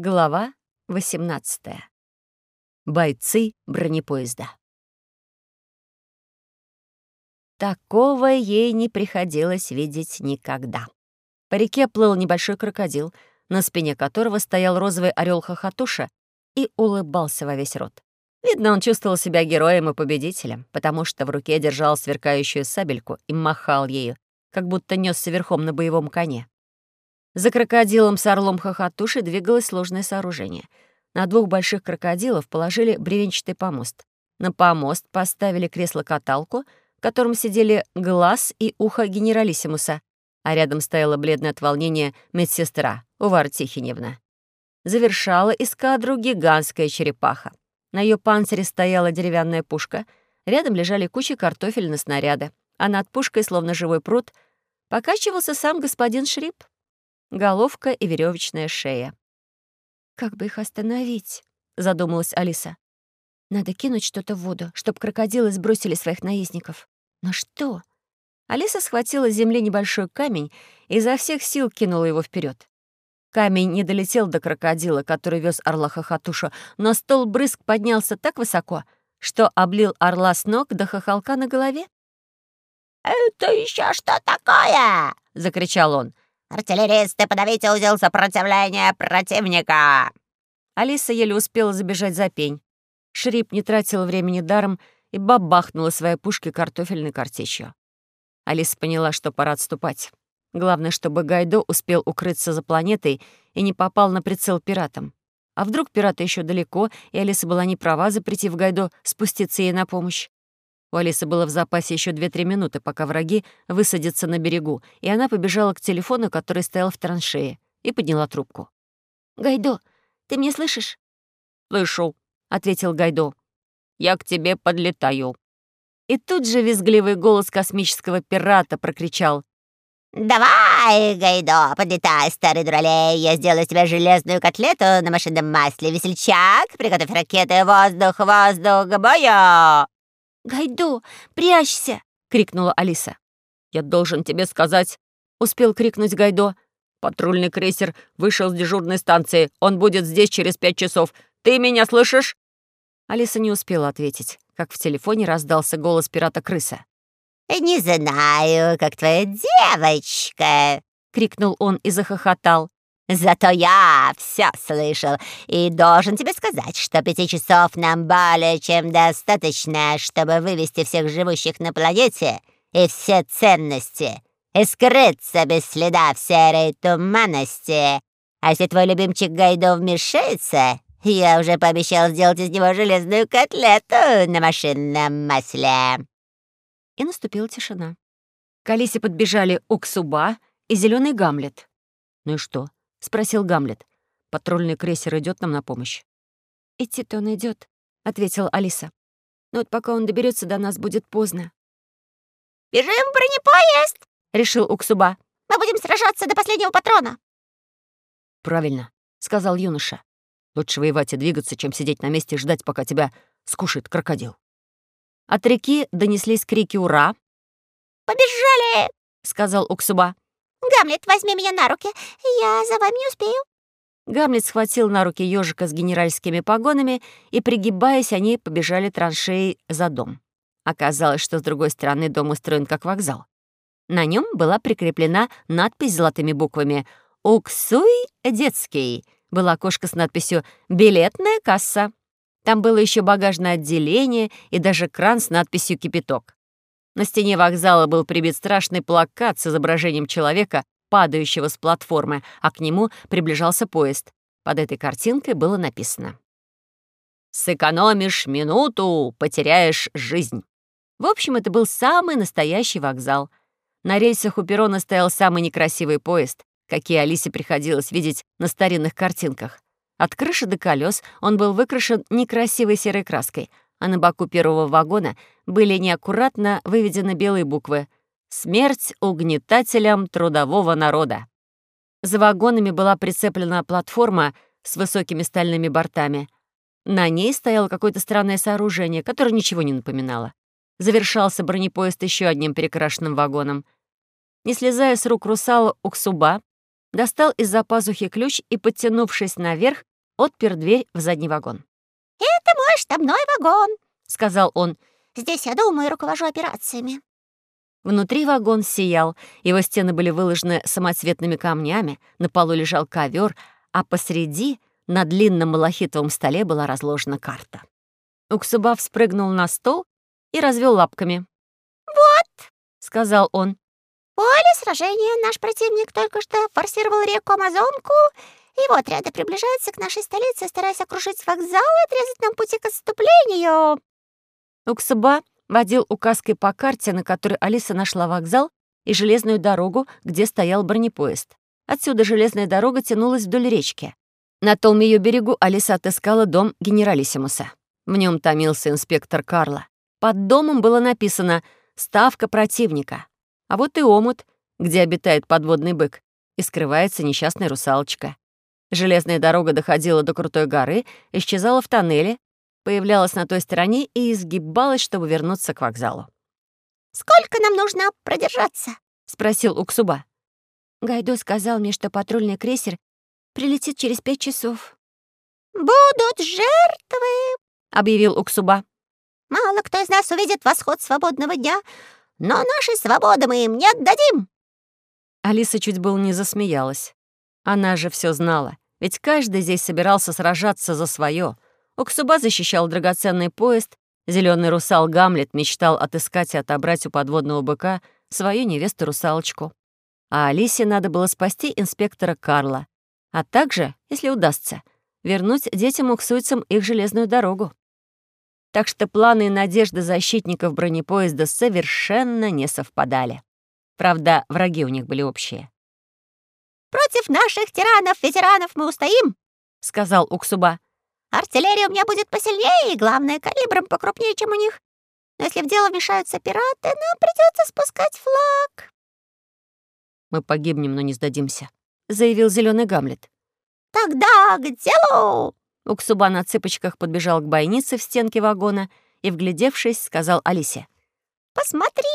Глава 18. Бойцы бронепоезда. Такого ей не приходилось видеть никогда. По реке плыл небольшой крокодил, на спине которого стоял розовый орел хохотуша и улыбался во весь рот. Видно, он чувствовал себя героем и победителем, потому что в руке держал сверкающую сабельку и махал ею, как будто несся верхом на боевом коне. За крокодилом с орлом хохотуши двигалось сложное сооружение. На двух больших крокодилов положили бревенчатый помост. На помост поставили кресло-каталку, в котором сидели глаз и ухо генералиссимуса, а рядом стояла бледная от волнения медсестра Увар Тихиневна. Завершала эскадру гигантская черепаха. На ее панцире стояла деревянная пушка, рядом лежали кучи картофельных снаряда, а над пушкой, словно живой пруд, покачивался сам господин Шрип головка и веревочная шея. «Как бы их остановить?» — задумалась Алиса. «Надо кинуть что-то в воду, чтобы крокодилы сбросили своих наездников. Но что?» Алиса схватила с земли небольшой камень и изо всех сил кинула его вперед. Камень не долетел до крокодила, который вез орла Хохотуша, но стол брызг поднялся так высоко, что облил орла с ног до хохолка на голове. «Это еще что такое?» — закричал он. «Артиллеристы, подавите узел сопротивления противника!» Алиса еле успела забежать за пень. Шрип не тратил времени даром и бабахнула своей пушкой картофельной картечью. Алиса поняла, что пора отступать. Главное, чтобы Гайдо успел укрыться за планетой и не попал на прицел пиратам. А вдруг пираты еще далеко, и Алиса была не права, запретив Гайдо спуститься ей на помощь. У Алисы было в запасе еще 2-3 минуты, пока враги высадятся на берегу, и она побежала к телефону, который стоял в траншее, и подняла трубку. «Гайдо, ты меня слышишь?» «Слышу», — ответил Гайдо. «Я к тебе подлетаю». И тут же визгливый голос космического пирата прокричал. «Давай, Гайдо, подлетай, старый дуралей, я сделаю тебе железную котлету на машинном масле. Весельчак, приготовь ракеты, воздух, воздух, к бою!» «Гайдо, прячься!» — крикнула Алиса. «Я должен тебе сказать!» — успел крикнуть Гайдо. «Патрульный крейсер вышел с дежурной станции. Он будет здесь через пять часов. Ты меня слышишь?» Алиса не успела ответить, как в телефоне раздался голос пирата-крыса. «Не знаю, как твоя девочка!» — крикнул он и захохотал. Зато я все слышал и должен тебе сказать, что пяти часов нам более чем достаточно, чтобы вывести всех живущих на планете и все ценности и скрыться без следа в серой туманности. А если твой любимчик Гайдо вмешается, я уже пообещал сделать из него железную котлету на машинном масле». И наступила тишина. К Алисе подбежали Уксуба и зеленый Гамлет. Ну и что? — спросил Гамлет. «Патрульный крейсер идет нам на помощь». «Идти-то он идет, ответила Алиса. «Но вот пока он доберется до нас, будет поздно». «Бежим в бронепоезд!» — решил Уксуба. «Мы будем сражаться до последнего патрона». «Правильно», — сказал юноша. «Лучше воевать и двигаться, чем сидеть на месте и ждать, пока тебя скушает крокодил». От реки донеслись крики «Ура!». «Побежали!» — сказал Уксуба. «Гамлет, возьми меня на руки, я за вами не успею». Гамлет схватил на руки ежика с генеральскими погонами, и, пригибаясь, они побежали траншеей за дом. Оказалось, что с другой стороны дом устроен как вокзал. На нем была прикреплена надпись золотыми буквами «Уксуй детский». Была окошко с надписью «Билетная касса». Там было еще багажное отделение и даже кран с надписью «Кипяток». На стене вокзала был прибит страшный плакат с изображением человека, падающего с платформы, а к нему приближался поезд. Под этой картинкой было написано «Сэкономишь минуту, потеряешь жизнь». В общем, это был самый настоящий вокзал. На рельсах у перрона стоял самый некрасивый поезд, какие Алисе приходилось видеть на старинных картинках. От крыши до колес он был выкрашен некрасивой серой краской — а на боку первого вагона были неаккуратно выведены белые буквы «Смерть угнетателям трудового народа». За вагонами была прицеплена платформа с высокими стальными бортами. На ней стояло какое-то странное сооружение, которое ничего не напоминало. Завершался бронепоезд еще одним перекрашенным вагоном. Не слезая с рук русала Уксуба, достал из-за пазухи ключ и, подтянувшись наверх, отпер дверь в задний вагон. «Это мой штабной вагон», — сказал он. «Здесь я думаю и руковожу операциями». Внутри вагон сиял, его стены были выложены самоцветными камнями, на полу лежал ковер, а посреди, на длинном малахитовом столе, была разложена карта. Уксубав спрыгнул на стол и развел лапками. «Вот», — сказал он. «Поле сражения наш противник только что форсировал реку Амазонку, и вот отряды приближаются к нашей столице, стараясь окружить вокзал и отрезать нам пути к отступлению». Уксуба водил указкой по карте, на которой Алиса нашла вокзал и железную дорогу, где стоял бронепоезд. Отсюда железная дорога тянулась вдоль речки. На том ее берегу Алиса отыскала дом генералиссимуса. В нем томился инспектор Карла. Под домом было написано «Ставка противника». А вот и омут, где обитает подводный бык, и скрывается несчастная русалочка. Железная дорога доходила до крутой горы, исчезала в тоннеле, появлялась на той стороне и изгибалась, чтобы вернуться к вокзалу. «Сколько нам нужно продержаться?» — спросил Уксуба. Гайдо сказал мне, что патрульный крейсер прилетит через пять часов. «Будут жертвы!» — объявил Уксуба. «Мало кто из нас увидит восход свободного дня, но нашей свободы мы им не отдадим!» Алиса чуть было не засмеялась. Она же все знала, ведь каждый здесь собирался сражаться за свое — Оксуба защищал драгоценный поезд, зеленый русал Гамлет мечтал отыскать и отобрать у подводного быка свою невесту-русалочку. А Алисе надо было спасти инспектора Карла, а также, если удастся, вернуть детям-уксуйцам их железную дорогу. Так что планы и надежды защитников бронепоезда совершенно не совпадали. Правда, враги у них были общие. «Против наших тиранов-ветеранов мы устоим», — сказал Уксуба. Артиллерия у меня будет посильнее и, главное, калибром покрупнее, чем у них. Но если в дело вмешаются пираты, нам придется спускать флаг». «Мы погибнем, но не сдадимся», — заявил зеленый Гамлет. «Тогда к делу!» Уксуба на цыпочках подбежал к бойнице в стенке вагона и, вглядевшись, сказал Алисе. «Посмотри,